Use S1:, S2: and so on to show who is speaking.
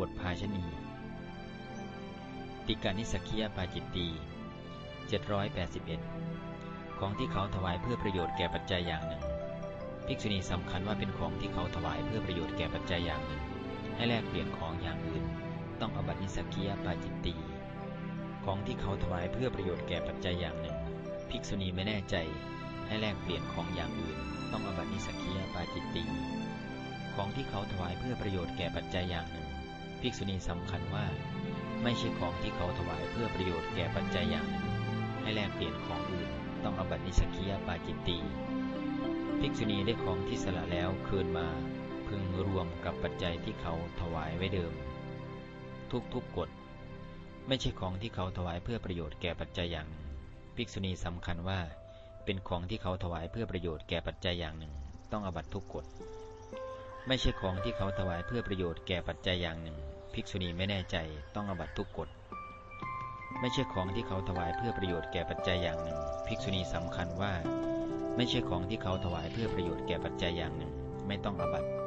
S1: บทภาชนีย์ติกนิสสัคคิยปาจิตตีย์781 ของที่เขาถวายเพื่อประโยชน์แก่ปัจจัยอย่างหนึ่ง ภิกษุณีสำคัญว่าเป็นของที่เขาถวายเพื่อประโยชน์แก่ปัจจัยอย่างหนึ่ง ให้แลกเปลี่ยนของอย่างอื่น ต้องอาบัตินิสสัคคิยปาจิตตีย์ของที่เขาถวายเพื่อประโยชน์แก่ปัจจัยอย่างหนึ่ง ภิกษุณีไม่แน่ใจ ให้แลกเปลี่ยนของอย่างอื่น ต้องอาบัตินิสสัคคิยปาจิตตีย์ของที่เขาถวายเพื่อประโยชน์แก่ปัจจัยอย่างหนึ่ง ภิกษุณีสำคัญว่า ไม่ใช่ของที่เขาถวายเพื่อประโยชน์แก่ปัจจัยอย่างหนึ่งให้แลกเปลี่ยนของอื่นต้องอบัตินิสกิยาปาจิตตีภิกษุณีได้ของที่สละแล้วคืนมาพึงรวมกับปัจจัยที่เขาถวายไว้เดิม ทุกทุกกฎไม่ใช่ของที่เขาถวายเพื่อประโยชน์แก่ปัจจัยอย่างหนึ่งภิกษุณีสำคัญว่า เป็นของที่เขาถวายเพื่อประโยชน์แก่ปัจจัยอย่างหนึ่ง ต้องอบัตทุกกฎไม่ใช่ของที่เขาถวายเพื่อประโยชน์แก่ปัจจัยอย่างหนึ่ง ภิกษุณีไม่แน่ใจต้องอบัตทุกกฎ ไม่ใช่ของที่เขาถวายเพื่อประโยชน์แก่ปัจจัยอย่างหนึ่ง ภิกษุณีสำคัญว่า ไม่ใช่ของที่เขาถวายเพื่อประโยชน์แก่ปัจจัยอย่างหนึ่ง ไม่ต้องอบัติ